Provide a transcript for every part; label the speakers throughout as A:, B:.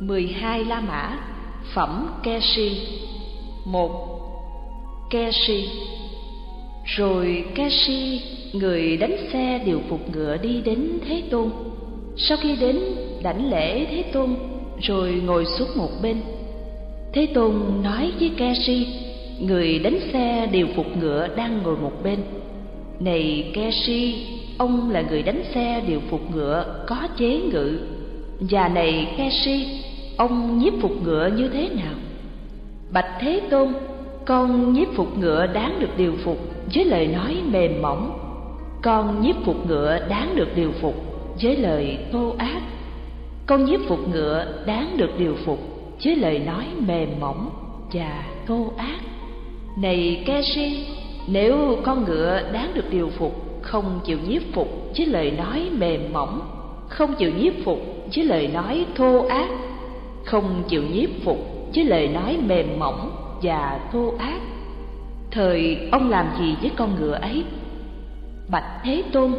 A: 12 La Mã Phẩm Keshi một Keshi Rồi Keshi, người đánh xe điều phục ngựa đi đến Thế Tôn. Sau khi đến đảnh lễ Thế Tôn Rồi ngồi xuống một bên. Thế Tôn nói với Keshi, người đánh xe điều phục ngựa đang ngồi một bên. Này Keshi, ông là người đánh xe điều phục ngựa có chế ngự. Và này Keshi, ông nhiếp phục ngựa như thế nào? Bạch thế tôn, con nhiếp phục ngựa đáng được điều phục với lời nói mềm mỏng. Con nhiếp phục ngựa đáng được điều phục với lời thô ác. Con nhiếp phục ngựa đáng được điều phục với lời nói mềm mỏng và thô ác. Này keshi nếu con ngựa đáng được điều phục, không chịu nhiếp phục với lời nói mềm mỏng, không chịu nhiếp phục với lời nói thô ác không chịu nhiếp phục với lời nói mềm mỏng và thô ác. Thời ông làm gì với con ngựa ấy? Bạch thế tôn,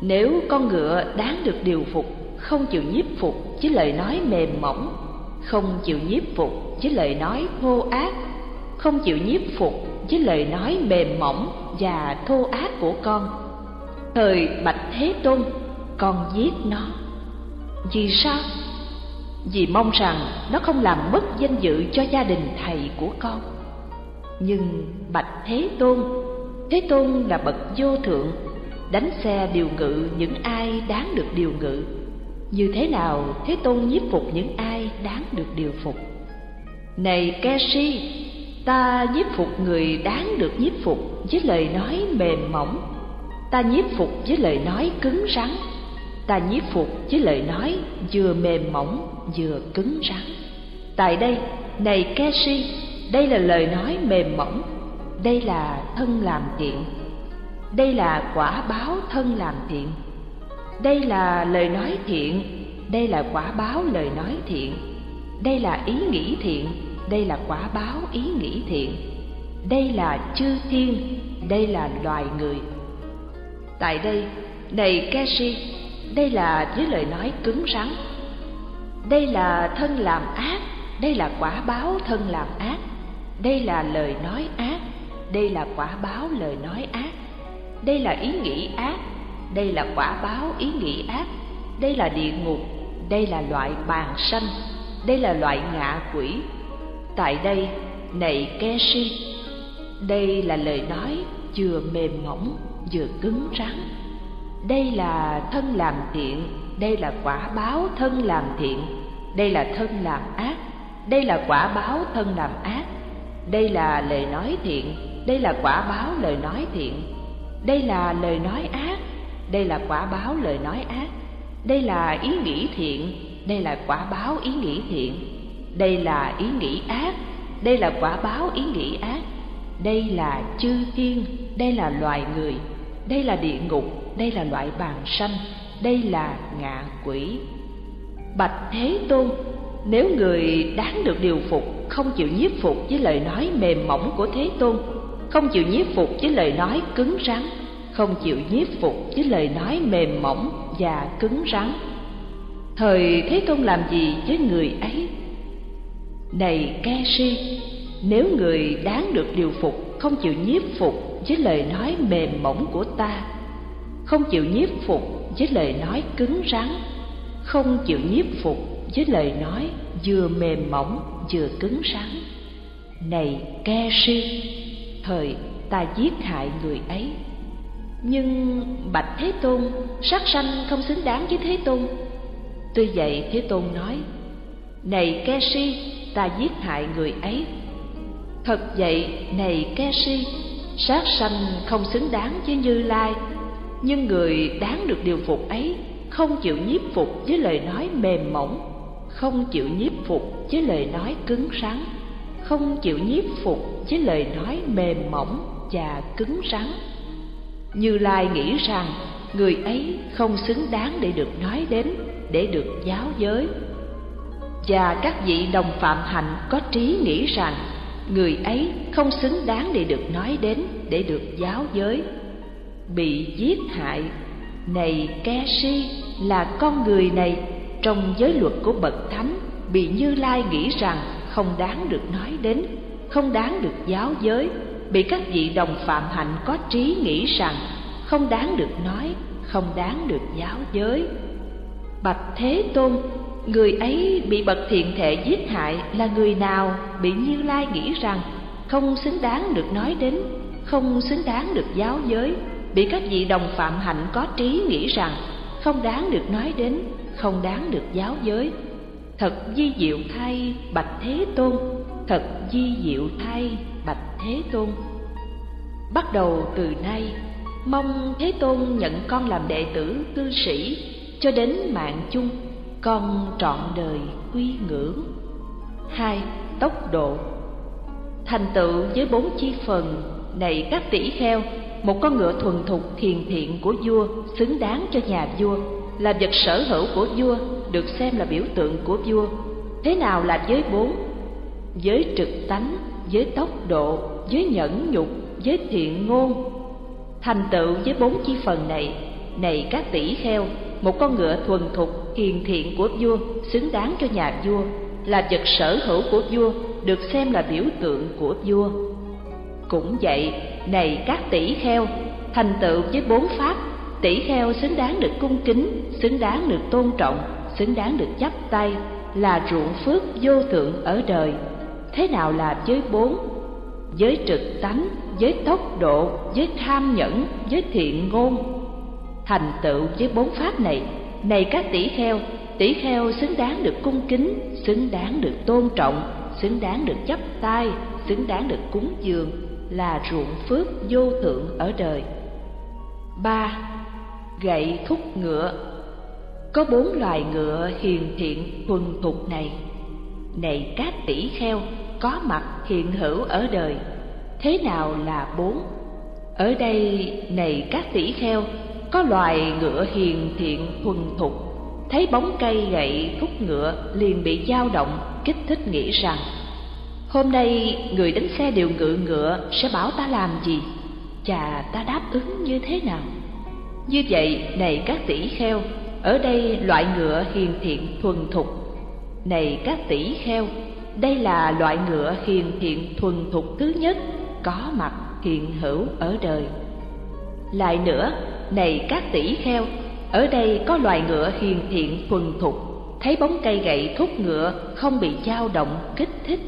A: nếu con ngựa đáng được điều phục, không chịu nhiếp phục với lời nói mềm mỏng, không chịu nhiếp phục với lời nói thô ác, không chịu nhiếp phục với lời nói mềm mỏng và thô ác của con, thời bạch thế tôn, con giết nó. Vì sao? Vì mong rằng nó không làm mất danh dự cho gia đình thầy của con. Nhưng bạch thế tôn thế tôn là bậc vô thượng, đánh xe điều ngự những ai đáng được điều ngự. Như thế nào thế tôn nhiếp phục những ai đáng được điều phục? Này keshi ta nhiếp phục người đáng được nhiếp phục với lời nói mềm mỏng. Ta nhiếp phục với lời nói cứng rắn ta nhiếp phục với lời nói vừa mềm mỏng vừa cứng rắn. Tại đây, này keshi đây là lời nói mềm mỏng, đây là thân làm thiện đây là quả báo thân làm thiện đây là lời nói thiện, đây là quả báo lời nói thiện. Đây là ý nghĩ thiện, đây là quả báo ý nghĩ thiện. Đây là chư thiên, đây là loài người. Tại đây, này keshi đây là với lời nói cứng rắn. Đây là thân làm ác, đây là quả báo thân làm ác. Đây là lời nói ác, đây là quả báo lời nói ác. Đây là ý nghĩ ác, đây là quả báo ý nghĩ ác. Đây là địa ngục, đây là loại bàn sanh, đây là loại ngạ quỷ. Tại đây, này keshi đây là lời nói vừa mềm mỏng, vừa cứng rắn đây là thân làm thiện đây là quả báo thân làm thiện đây là thân làm ác đây là quả báo thân làm ác đây là lời nói thiện đây là quả báo lời nói thiện đây là lời nói ác đây là quả báo lời nói ác đây là ý nghĩ thiện đây là quả báo ý nghĩ thiện đây là ý nghĩ ác đây là quả báo ý nghĩ ác đây là chư thiên đây là loài người đây là địa ngục đây là loại bàn sanh, đây là ngạ quỷ. Bạch thế tôn, nếu người đáng được điều phục, không chịu nhiếp phục với lời nói mềm mỏng của thế tôn, không chịu nhiếp phục với lời nói cứng rắn, không chịu nhiếp phục với lời nói mềm mỏng và cứng rắn. Thời thế tôn làm gì với người ấy? Này ke si, nếu người đáng được điều phục, không chịu nhiếp phục với lời nói mềm mỏng của ta không chịu nhiếp phục với lời nói cứng rắn. Không chịu nhiếp phục với lời nói vừa mềm mỏng vừa cứng rắn. Này ke si thời ta giết hại người ấy. Nhưng bạch thế tôn sát sanh không xứng đáng với thế tôn. Tuy vậy thế tôn nói, này ke si ta giết hại người ấy. Thật vậy, này ke si sát sanh không xứng đáng với như lai nhưng người đáng được điều phục ấy không chịu nhiếp phục với lời nói mềm mỏng, không chịu nhiếp phục với lời nói cứng rắn, không chịu nhiếp phục với lời nói mềm mỏng và cứng rắn. Như lai nghĩ rằng, người ấy không xứng đáng để được nói đến, để được giáo giới. Và các vị đồng phạm hạnh có trí nghĩ rằng, người ấy không xứng đáng để được nói đến, để được giáo giới bị giết hại này ke si là con người này trong giới luật của bậc thánh bị Như Lai nghĩ rằng không đáng được nói đến, không đáng được giáo giới, bị các vị đồng phạm hạnh có trí nghĩ rằng không đáng được nói, không đáng được giáo giới. Bạch Thế Tôn, người ấy bị bậc thiện thể giết hại là người nào bị Như Lai nghĩ rằng không xứng đáng được nói đến, không xứng đáng được giáo giới, bị các vị đồng phạm hạnh có trí nghĩ rằng không đáng được nói đến, không đáng được giáo giới. Thật di diệu thay Bạch Thế Tôn, thật di diệu thay Bạch Thế Tôn. Bắt đầu từ nay, mong Thế Tôn nhận con làm đệ tử cư sĩ cho đến mạng chung, con trọn đời quy ngưỡng. Hai, tốc độ Thành tựu với bốn chi phần này các tỷ kheo, một con ngựa thuần thục thiền thiện của vua xứng đáng cho nhà vua, là vật sở hữu của vua, được xem là biểu tượng của vua. Thế nào là giới bốn? Giới trực tánh, giới tốc độ, giới nhẫn nhục, giới thiện ngôn. Thành tựu với bốn chi phần này, này các tỷ kheo, một con ngựa thuần thục hiền thiện của vua xứng đáng cho nhà vua, là vật sở hữu của vua, được xem là biểu tượng của vua. Cũng vậy, này các tỷ kheo, thành tựu với bốn pháp, tỷ kheo xứng đáng được cung kính, xứng đáng được tôn trọng, xứng đáng được chắp tay, là ruộng phước vô thượng ở đời. Thế nào là giới bốn? Giới trực tánh, giới tốc độ, giới tham nhẫn, giới thiện ngôn. Thành tựu với bốn pháp này, này các tỷ kheo, tỷ kheo xứng đáng được cung kính, xứng đáng được tôn trọng, xứng đáng được chấp tay, xứng đáng được cúng dường, là ruộng phước vô thượng ở đời. ba Gậy thúc ngựa Có bốn loài ngựa hiền thiện thuần thục này. Này các tỷ kheo, có mặt hiện hữu ở đời, thế nào là bốn? Ở đây, này các tỷ kheo, có loài ngựa hiền thiện thuần thục, thấy bóng cây gậy thúc ngựa liền bị dao động, kích thích nghĩ rằng Hôm nay người đánh xe điều ngự ngựa sẽ bảo ta làm gì? Chà ta đáp ứng như thế nào? Như vậy này các tỷ kheo, ở đây loại ngựa hiền thiện thuần thục. Này các tỷ kheo, đây là loại ngựa hiền thiện thuần thục thứ nhất có mặt hiện hữu ở đời. Lại nữa, này các tỷ kheo, ở đây có loài ngựa hiền thiện thuần thục, thấy bóng cây gậy thúc ngựa không bị dao động kích thích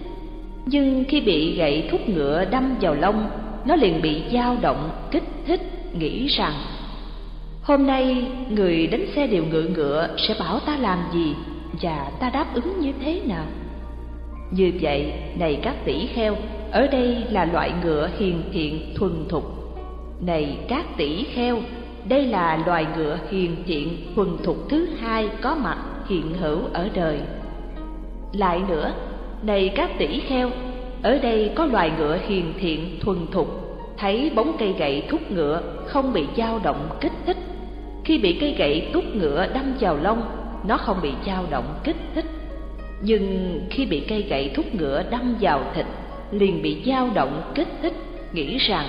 A: nhưng khi bị gậy thúc ngựa đâm vào lông, nó liền bị dao động, kích thích, nghĩ rằng, hôm nay người đánh xe điều ngựa ngựa sẽ bảo ta làm gì và ta đáp ứng như thế nào? Như vậy, này các tỷ kheo, ở đây là loại ngựa hiền thiện thuần thục. Này các tỷ kheo, đây là loài ngựa hiền thiện thuần thục thứ hai có mặt hiện hữu ở đời. Lại nữa này các tỷ kheo, ở đây có loài ngựa hiền thiện thuần thục, thấy bóng cây gậy thúc ngựa không bị dao động kích thích. Khi bị cây gậy thúc ngựa đâm vào lông, nó không bị dao động kích thích. Nhưng khi bị cây gậy thúc ngựa đâm vào thịt, liền bị dao động kích thích, nghĩ rằng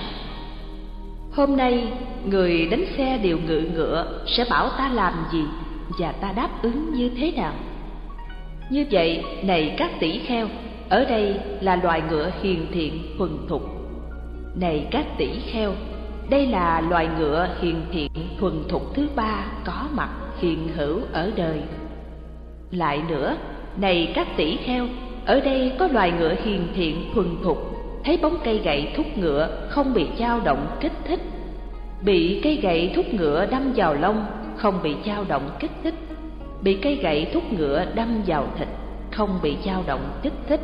A: Hôm nay người đánh xe điều ngự ngựa sẽ bảo ta làm gì và ta đáp ứng như thế nào? Như vậy, này các tỷ kheo, ở đây là loài ngựa hiền thiện thuần thục. Này các tỷ kheo, đây là loài ngựa hiền thiện thuần thục thứ ba có mặt hiện hữu ở đời. Lại nữa, này các tỷ kheo, ở đây có loài ngựa hiền thiện thuần thục, thấy bóng cây gậy thúc ngựa không bị dao động kích thích. Bị cây gậy thúc ngựa đâm vào lông, không bị dao động kích thích bị cây gậy thúc ngựa đâm vào thịt, không bị dao động kích thích.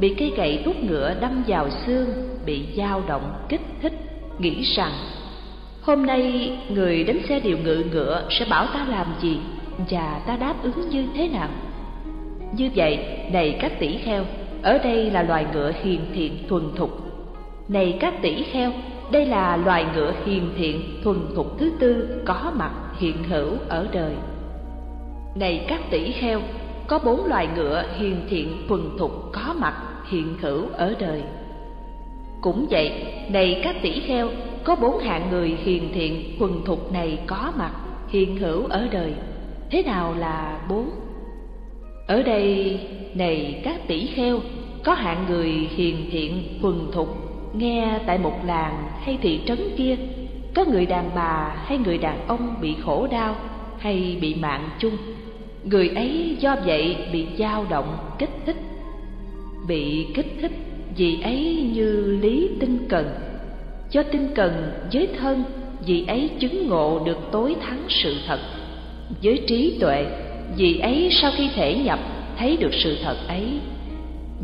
A: Bị cây gậy thúc ngựa đâm vào xương, bị dao động kích thích, nghĩ rằng, hôm nay người đánh xe điều ngự ngựa sẽ bảo ta làm gì và ta đáp ứng như thế nào? Như vậy, này các tỷ kheo, ở đây là loài ngựa hiền thiện thuần thục. Này các tỷ kheo, đây là loài ngựa hiền thiện thuần thục thứ tư có mặt hiện hữu ở đời này các tỷ kheo, có bốn loài ngựa hiền thiện thuần thục có mặt hiện hữu ở đời. Cũng vậy, này các tỷ kheo, có bốn hạng người hiền thiện thuần thục này có mặt hiện hữu ở đời. Thế nào là bốn? Ở đây này các tỷ kheo có hạng người hiền thiện thuần thục nghe tại một làng hay thị trấn kia có người đàn bà hay người đàn ông bị khổ đau hay bị mạng chung. Người ấy do vậy bị dao động, kích thích. Bị kích thích vì ấy như lý tinh cần. Cho tinh cần với thân, vì ấy chứng ngộ được tối thắng sự thật. Với trí tuệ, vì ấy sau khi thể nhập, thấy được sự thật ấy.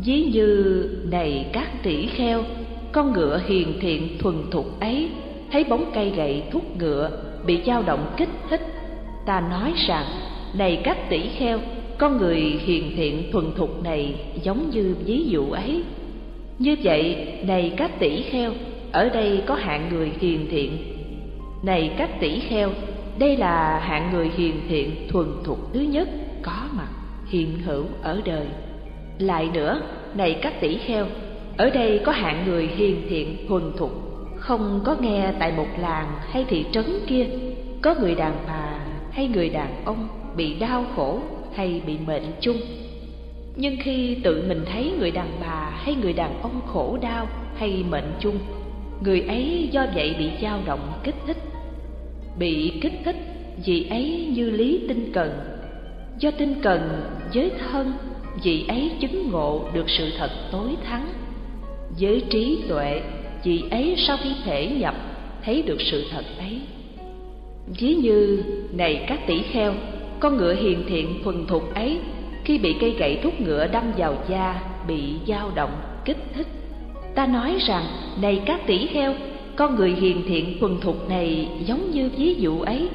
A: Ví như này các tỷ kheo, con ngựa hiền thiện thuần thục ấy, thấy bóng cây gậy thúc ngựa, bị dao động kích thích ta nói rằng, này các tỷ kheo, con người hiền thiện thuần thục này giống như ví dụ ấy. Như vậy, này các tỷ kheo, ở đây có hạng người hiền thiện. Này các tỷ kheo, đây là hạng người hiền thiện thuần thục thứ nhất có mặt, hiện hữu ở đời. Lại nữa, này các tỷ kheo, ở đây có hạng người hiền thiện thuần thục. Không có nghe tại một làng hay thị trấn kia, có người đàn bà hay người đàn ông bị đau khổ hay bị mệnh chung. Nhưng khi tự mình thấy người đàn bà hay người đàn ông khổ đau hay mệnh chung, người ấy do vậy bị dao động kích thích. Bị kích thích vị ấy như lý tinh cần. Do tinh cần với thân vị ấy chứng ngộ được sự thật tối thắng. Với trí tuệ vị ấy sau khi thể nhập, thấy được sự thật ấy ví như, này các tỷ kheo, con ngựa hiền thiện thuần thục ấy, khi bị cây gậy thúc ngựa đâm vào da, bị dao động, kích thích. Ta nói rằng, này các tỷ kheo, con người hiền thiện thuần thục này giống như ví dụ ấy.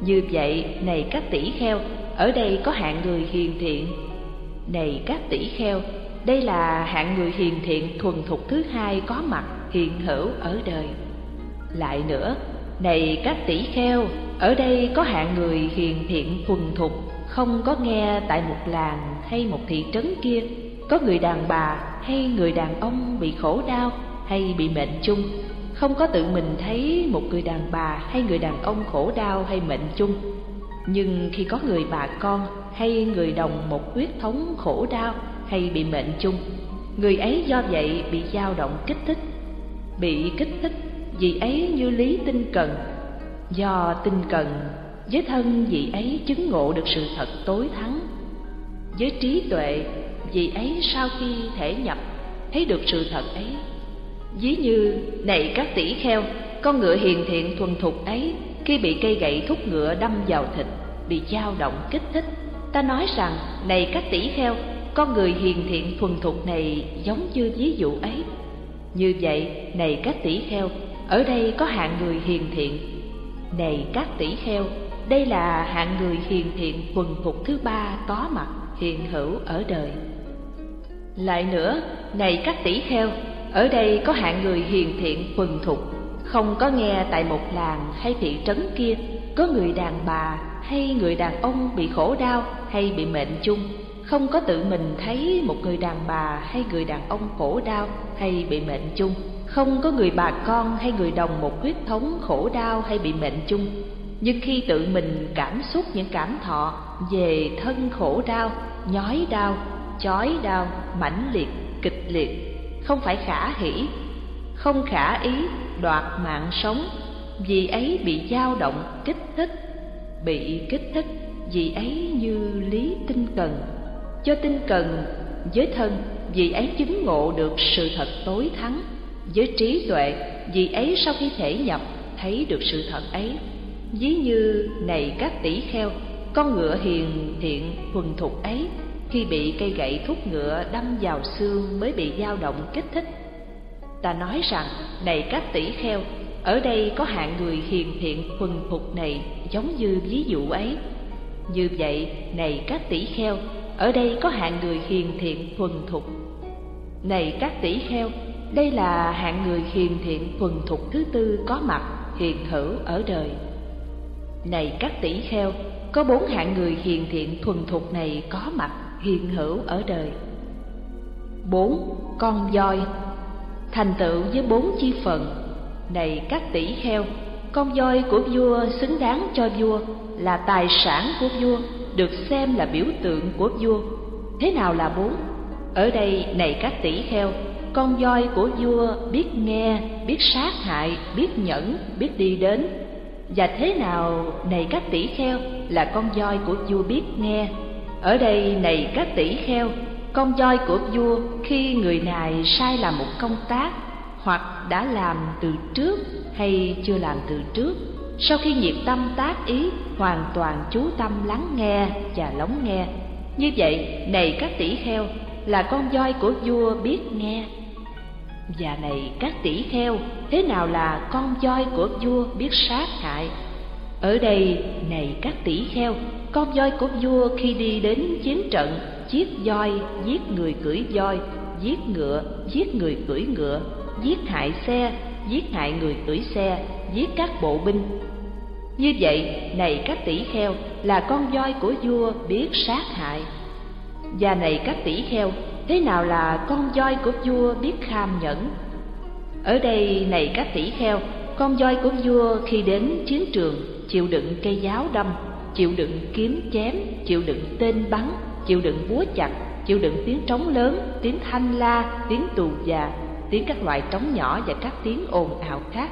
A: Như vậy, này các tỷ kheo, ở đây có hạng người hiền thiện. Này các tỷ kheo, đây là hạng người hiền thiện thuần thục thứ hai có mặt, hiện hữu ở đời. Lại nữa này các tỷ kheo, ở đây có hạng người hiền thiện thuần thục, không có nghe tại một làng hay một thị trấn kia. Có người đàn bà hay người đàn ông bị khổ đau hay bị mệnh chung. Không có tự mình thấy một người đàn bà hay người đàn ông khổ đau hay mệnh chung. Nhưng khi có người bà con hay người đồng một huyết thống khổ đau hay bị mệnh chung, người ấy do vậy bị dao động kích thích, bị kích thích vị ấy như lý tinh cần. Do tinh cần, với thân vị ấy chứng ngộ được sự thật tối thắng. Với trí tuệ, vị ấy sau khi thể nhập, thấy được sự thật ấy. Ví như, này các tỷ kheo, con ngựa hiền thiện thuần thục ấy, khi bị cây gậy thúc ngựa đâm vào thịt, bị dao động kích thích, ta nói rằng, này các tỷ kheo, con người hiền thiện thuần thục này giống như ví dụ ấy. Như vậy, này các tỷ kheo ở đây có hạng người hiền thiện. Này các tỷ kheo, đây là hạng người hiền thiện quần thục thứ ba có mặt, hiện hữu ở đời. Lại nữa, này các tỷ kheo, ở đây có hạng người hiền thiện quần thục. Không có nghe tại một làng hay thị trấn kia, có người đàn bà hay người đàn ông bị khổ đau hay bị mệnh chung. Không có tự mình thấy một người đàn bà hay người đàn ông khổ đau hay bị mệnh chung không có người bà con hay người đồng một huyết thống khổ đau hay bị mệnh chung. Nhưng khi tự mình cảm xúc những cảm thọ về thân khổ đau, nhói đau, chói đau, mãnh liệt, kịch liệt, không phải khả hỷ, không khả ý, đoạt mạng sống, vì ấy bị dao động, kích thích, bị kích thích, vì ấy như lý tinh cần. Cho tinh cần với thân, vì ấy chứng ngộ được sự thật tối thắng với trí tuệ, vì ấy sau khi thể nhập, thấy được sự thật ấy. Ví như này các tỷ kheo, con ngựa hiền thiện thuần thục ấy. Khi bị cây gậy thúc ngựa đâm vào xương mới bị dao động kích thích. Ta nói rằng, này các tỷ kheo, ở đây có hạng người hiền thiện thuần thục này giống như ví dụ ấy. Như vậy, này các tỷ kheo, ở đây có hạng người hiền thiện thuần thục. Này các tỷ kheo đây là hạng người hiền thiện thuần thục thứ tư có mặt, hiện hữu ở đời. Này các tỷ kheo, có bốn hạng người hiền thiện thuần thục này có mặt, hiện hữu ở đời. Bốn, con voi. Thành tựu với bốn chi phần. Này các tỷ kheo, con voi của vua xứng đáng cho vua, là tài sản của vua, được xem là biểu tượng của vua. Thế nào là bốn? Ở đây, này các tỷ kheo con voi của vua biết nghe, biết sát hại, biết nhẫn, biết đi đến. Và thế nào này các tỷ kheo là con voi của vua biết nghe? Ở đây này các tỷ kheo, con voi của vua khi người này sai làm một công tác, hoặc đã làm từ trước hay chưa làm từ trước, sau khi nhiệt tâm tác ý, hoàn toàn chú tâm lắng nghe và lắng nghe. Như vậy, này các tỷ kheo, là con voi của vua biết nghe và này các tỷ kheo, thế nào là con voi của vua biết sát hại? Ở đây, này các tỷ kheo, con voi của vua khi đi đến chiến trận, giết voi, giết người cưỡi voi, giết ngựa, giết người cưỡi ngựa, giết hại xe, giết hại người cưỡi xe, giết các bộ binh. Như vậy, này các tỷ kheo, là con voi của vua biết sát hại. Và này các tỷ kheo thế nào là con voi của vua biết kham nhẫn? Ở đây này các tỷ kheo, con voi của vua khi đến chiến trường, chịu đựng cây giáo đâm, chịu đựng kiếm chém, chịu đựng tên bắn, chịu đựng búa chặt, chịu đựng tiếng trống lớn, tiếng thanh la, tiếng tù già, tiếng các loại trống nhỏ và các tiếng ồn ào khác.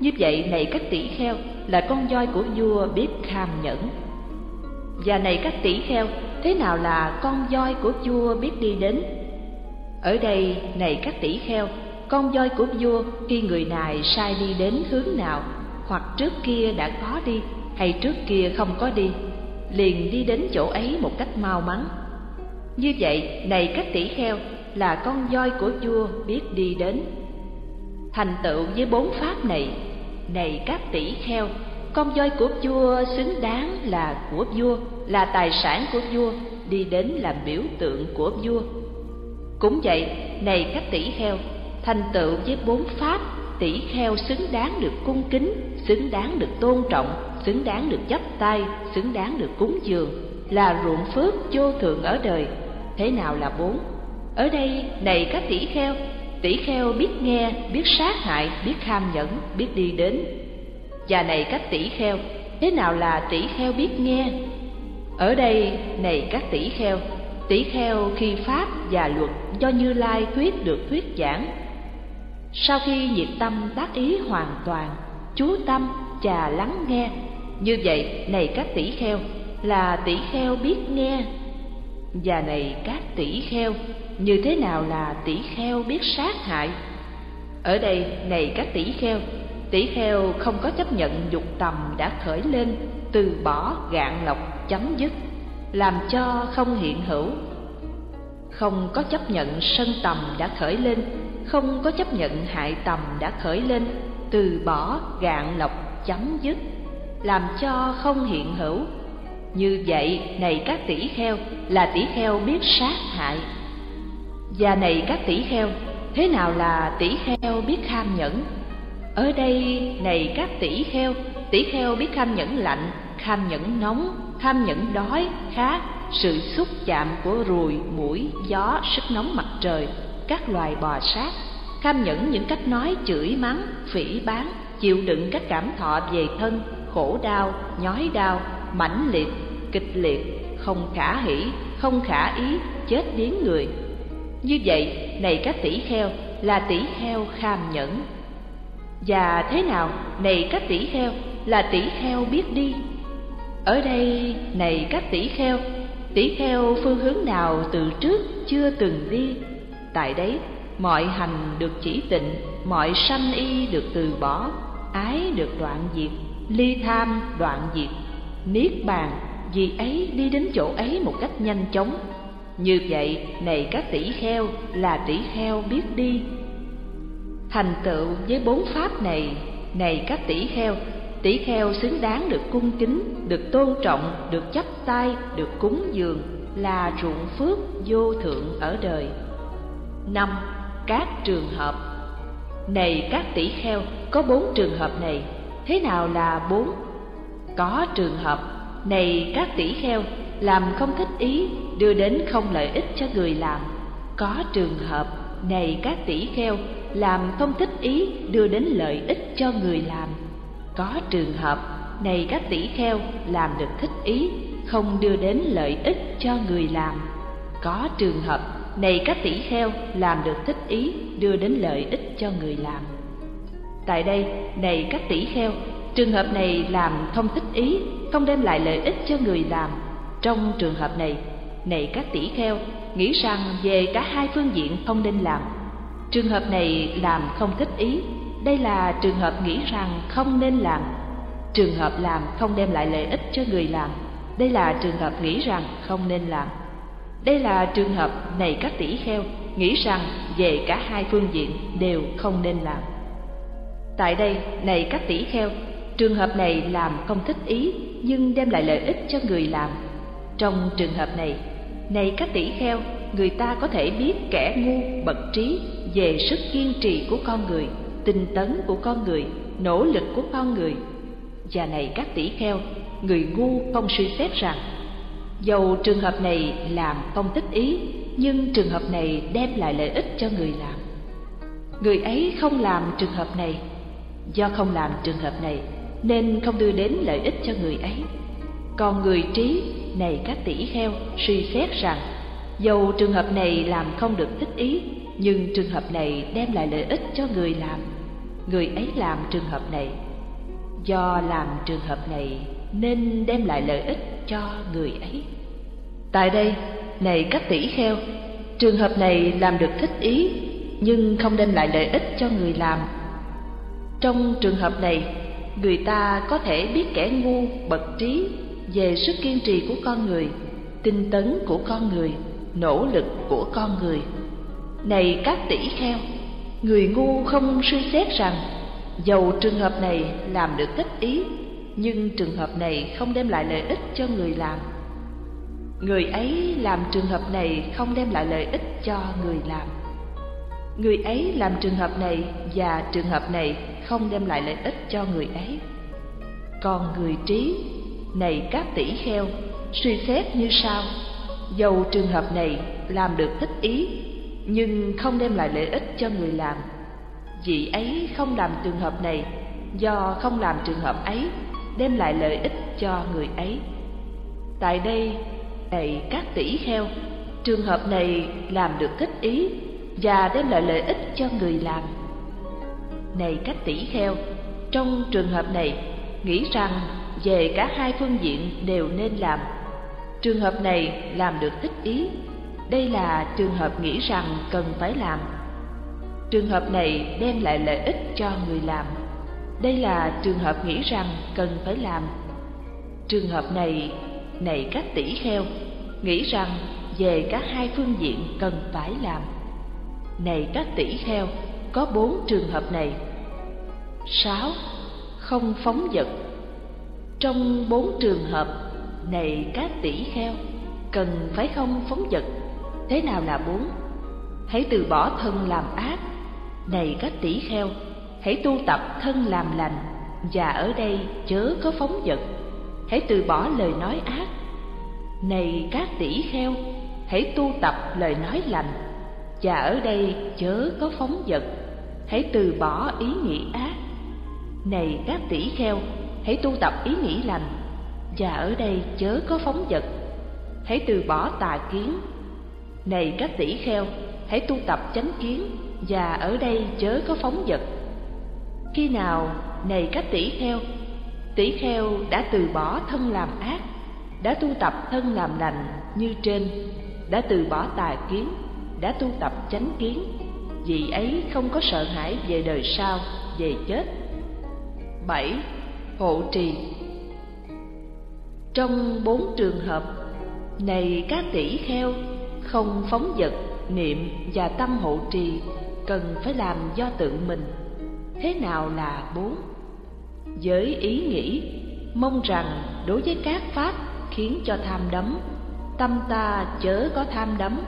A: Như vậy này các tỷ kheo, là con voi của vua biết kham nhẫn. Và này các tỷ kheo thế nào là con voi của vua biết đi đến? Ở đây này các tỷ kheo, con voi của vua khi người này sai đi đến hướng nào, hoặc trước kia đã có đi, hay trước kia không có đi, liền đi đến chỗ ấy một cách mau mắn. Như vậy, này các tỷ kheo, là con voi của vua biết đi đến. Thành tựu với bốn pháp này này các tỷ kheo, con voi của vua xứng đáng là của vua là tài sản của vua, đi đến làm biểu tượng của vua. Cũng vậy, này các tỷ kheo, thành tựu với bốn pháp, tỷ kheo xứng đáng được cung kính, xứng đáng được tôn trọng, xứng đáng được chấp tay, xứng đáng được cúng dường, là ruộng phước vô thượng ở đời. Thế nào là bốn? Ở đây, này các tỷ kheo tỷ kheo biết nghe, biết sát hại, biết ham nhẫn, biết đi đến. Và này các tỷ kheo, thế nào là tỷ kheo biết nghe? Ở đây, này các tỷ kheo tỷ kheo khi pháp và luật do như lai thuyết được thuyết giảng. Sau khi nhiệt tâm tác ý hoàn toàn, chú tâm trà lắng nghe, như vậy, này các tỷ kheo, là tỷ kheo biết nghe. Và này các tỷ kheo, như thế nào là tỷ kheo biết sát hại? Ở đây, này các tỷ kheo tỷ kheo không có chấp nhận dục tầm đã khởi lên từ bỏ gạn lọc chấm dứt, làm cho không hiện hữu. Không có chấp nhận sân tầm đã khởi lên, không có chấp nhận hại tầm đã khởi lên, từ bỏ gạn lọc chấm dứt, làm cho không hiện hữu. Như vậy, này các tỷ kheo, là tỷ kheo biết sát hại. Và này các tỷ kheo, thế nào là tỷ kheo biết kham nhẫn? Ở đây, này các tỷ kheo tỷ kheo biết kham nhẫn lạnh kham nhẫn nóng tham nhẫn đói khát sự xúc chạm của ruồi, mũi, gió, sức nóng mặt trời, các loài bò sát. Tham nhẫn những cách nói chửi mắng, phỉ báng, chịu đựng các cảm thọ về thân, khổ đau, nhói đau, mãnh liệt, kịch liệt, không khả hỷ không khả ý, chết điếng người. Như vậy, này các tỷ kheo, là tỷ kheo kham nhẫn. Và thế nào, này các tỷ kheo, là tỷ kheo biết đi? Ở đây, này các tỷ kheo tỷ kheo phương hướng nào từ trước chưa từng đi? Tại đấy, mọi hành được chỉ tịnh, mọi sanh y được từ bỏ, ái được đoạn diệt, ly tham đoạn diệt. Niết bàn, vì ấy đi đến chỗ ấy một cách nhanh chóng. Như vậy, này các tỷ kheo là tỷ kheo biết đi. Thành tựu với bốn pháp này này các tỷ kheo tỷ kheo xứng đáng được cung kính, được tôn trọng, được chấp tay, được cúng dường là ruộng phước vô thượng ở đời. Năm, các trường hợp. Này các tỷ kheo, có bốn trường hợp này, thế nào là bốn? Có trường hợp, này các tỷ kheo, làm không thích ý, đưa đến không lợi ích cho người làm. Có trường hợp, này các tỷ kheo, làm không thích ý, đưa đến lợi ích cho người làm có trường hợp, này các tỷ kheo, làm được thích ý, không đưa đến lợi ích cho người làm. Có trường hợp, này các tỷ kheo, làm được thích ý, đưa đến lợi ích cho người làm. Tại đây, này các tỷ kheo, trường hợp này làm không thích ý, không đem lại lợi ích cho người làm. Trong trường hợp này này các tỷ kheo, nghĩ rằng về cả hai phương diện không nên làm. Trường hợp này làm không thích ý đây là trường hợp nghĩ rằng không nên làm. Trường hợp làm không đem lại lợi ích cho người làm. Đây là trường hợp nghĩ rằng không nên làm. Đây là trường hợp này các tỷ kheo nghĩ rằng về cả hai phương diện đều không nên làm. Tại đây, này các tỷ kheo, trường hợp này làm không thích ý nhưng đem lại lợi ích cho người làm. Trong trường hợp này này các tỷ kheo, người ta có thể biết kẻ ngu, bậc trí về sức kiên trì của con người tinh tấn của con người, nỗ lực của con người. Và này các tỷ kheo, người ngu không suy xét rằng, dầu trường hợp này làm không thích ý, nhưng trường hợp này đem lại lợi ích cho người làm. Người ấy không làm trường hợp này. Do không làm trường hợp này, nên không đưa đến lợi ích cho người ấy. Còn người trí, này các tỷ kheo, suy xét rằng, dầu trường hợp này làm không được thích ý, nhưng trường hợp này đem lại lợi ích cho người làm người ấy làm trường hợp này. Do làm trường hợp này nên đem lại lợi ích cho người ấy. Tại đây, này các tỷ kheo, trường hợp này làm được thích ý, nhưng không đem lại lợi ích cho người làm. Trong trường hợp này, người ta có thể biết kẻ ngu, bậc trí về sức kiên trì của con người, tinh tấn của con người, nỗ lực của con người. Này các tỷ kheo người ngu không suy xét rằng, dầu trường hợp này làm được thích ý, nhưng trường hợp này không đem lại lợi ích cho người làm. Người ấy làm trường hợp này không đem lại lợi ích cho người làm. Người ấy làm trường hợp này và trường hợp này không đem lại lợi ích cho người ấy. Còn người trí, này các tỷ kheo, suy xét như sau. Dầu trường hợp này làm được thích ý nhưng không đem lại lợi ích cho người làm. Vị ấy không làm trường hợp này, do không làm trường hợp ấy, đem lại lợi ích cho người ấy. Tại đây, này các tỷ kheo, trường hợp này làm được thích ý và đem lại lợi ích cho người làm. Này các tỷ kheo, trong trường hợp này, nghĩ rằng về cả hai phương diện đều nên làm. Trường hợp này làm được thích ý đây là trường hợp nghĩ rằng cần phải làm. Trường hợp này đem lại lợi ích cho người làm. Đây là trường hợp nghĩ rằng cần phải làm. Trường hợp này này các tỷ kheo, nghĩ rằng về cả hai phương diện cần phải làm. Này các tỷ kheo, có bốn trường hợp này. Sáu, không phóng dật trong bốn trường hợp, này các tỷ kheo, cần phải không phóng dật thế nào là bốn? Hãy từ bỏ thân làm ác, này các tỷ kheo, hãy tu tập thân làm lành, và ở đây chớ có phóng dật. Hãy từ bỏ lời nói ác, này các tỷ kheo, hãy tu tập lời nói lành, và ở đây chớ có phóng dật. Hãy từ bỏ ý nghĩ ác, này các tỷ kheo, hãy tu tập ý nghĩ lành, và ở đây chớ có phóng dật. Hãy từ bỏ tà kiến này các tỷ kheo, hãy tu tập chánh kiến và ở đây chớ có phóng dật khi nào, này các tỷ kheo tỷ kheo đã từ bỏ thân làm ác, đã tu tập thân làm lành như trên, đã từ bỏ tà kiến, đã tu tập chánh kiến, vì ấy không có sợ hãi về đời sau, về chết. Bảy, hộ trì. Trong bốn trường hợp, này các tỷ kheo không phóng vật, niệm và tâm hộ trì cần phải làm do tự mình. Thế nào là bốn? Với ý nghĩ, mong rằng đối với các pháp khiến cho tham đắm, tâm ta chớ có tham đắm.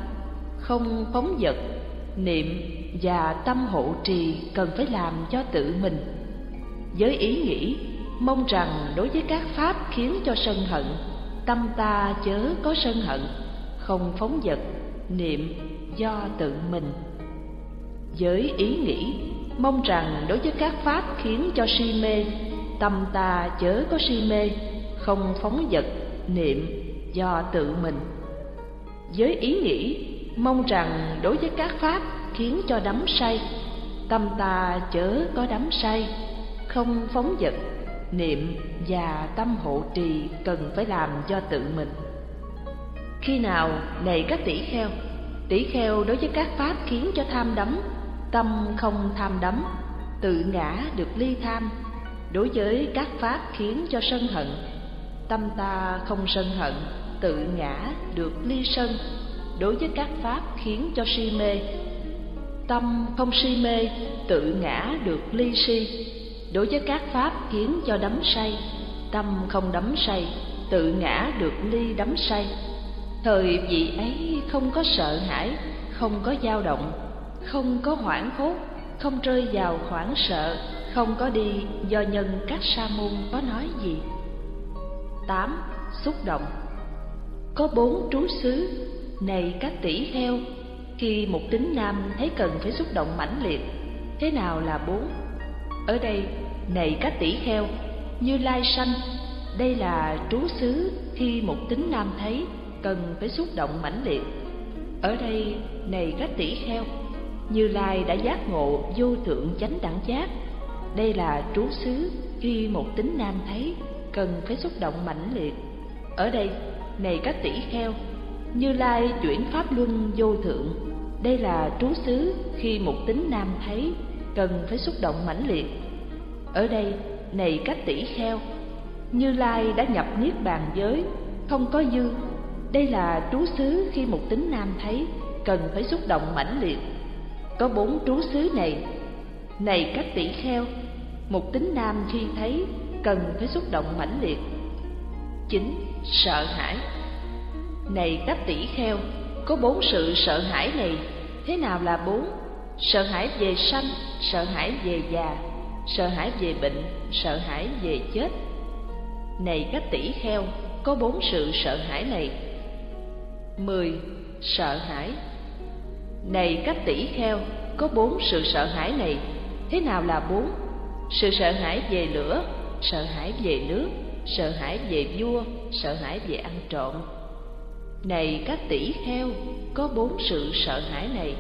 A: Không phóng vật, niệm và tâm hộ trì cần phải làm cho tự mình. Với ý nghĩ, mong rằng đối với các pháp khiến cho sân hận, tâm ta chớ có sân hận không phóng vật, niệm do tự mình. Với ý nghĩ, mong rằng đối với các pháp khiến cho si mê, tâm ta chớ có si mê, không phóng vật, niệm do tự mình. Với ý nghĩ, mong rằng đối với các pháp khiến cho đắm say, tâm ta chớ có đắm say, không phóng vật, niệm và tâm hộ trì cần phải làm do tự mình khi nào này các tỷ kheo tỷ kheo đối với các pháp khiến cho tham đắm, tâm không tham đắm, tự ngã được ly tham. Đối với các pháp khiến cho sân hận, tâm ta không sân hận, tự ngã được ly sân. Đối với các pháp khiến cho si mê, tâm không si mê, tự ngã được ly si. Đối với các pháp khiến cho đắm say, tâm không đắm say, tự ngã được ly đắm say thời vị ấy không có sợ hãi, không có dao động, không có hoảng hốt, không rơi vào hoảng sợ, không có đi do nhân các sa môn có nói gì. Tám, xúc động. Có bốn trú xứ, này các tỷ heo, khi một tính nam thấy cần phải xúc động mãnh liệt, thế nào là bốn? Ở đây, này các tỷ heo, như lai sanh, đây là trú xứ khi một tính nam thấy cần phải xúc động mãnh liệt. Ở đây, này các tỷ-kheo như lai đã giác ngộ vô thượng chánh đẳng giác. Đây là trú xứ khi một tính nam thấy, cần phải xúc động mãnh liệt. Ở đây, này các tỷ kheo, như lai chuyển pháp luân vô thượng. Đây là trú xứ khi một tính nam thấy, cần phải xúc động mãnh liệt. Ở đây, này các tỷ kheo, như lai đã nhập niết bàn giới, không có dư đây là trú xứ khi một tính nam thấy cần phải xúc động mãnh liệt. Có bốn trú xứ này. Này các tỷ kheo, một tính nam khi thấy cần phải xúc động mãnh liệt. Chính sợ hãi. Này các tỷ kheo, có bốn sự sợ hãi này. Thế nào là bốn? Sợ hãi về sanh, sợ hãi về già, sợ hãi về bệnh, sợ hãi về chết. Này các tỷ kheo, có bốn sự sợ hãi này mười, sợ hãi. Này các tỷ kheo, có bốn sự sợ hãi này. Thế nào là bốn? Sự sợ hãi về lửa, sợ hãi về nước, sợ hãi về vua, sợ hãi về ăn trộm. Này các tỷ kheo, có bốn sự sợ hãi này.